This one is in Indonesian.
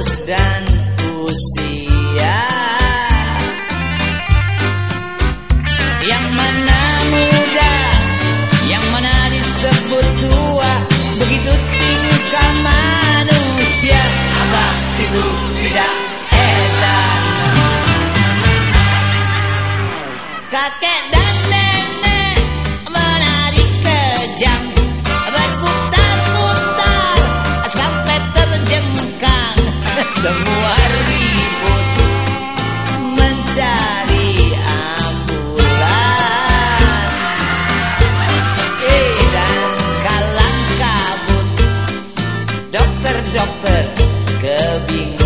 status dan usia. Yang mana muda, yang mana disebut tua Begitu tingkah manusia. Apa itu tidak edan Kakek dan de fé, que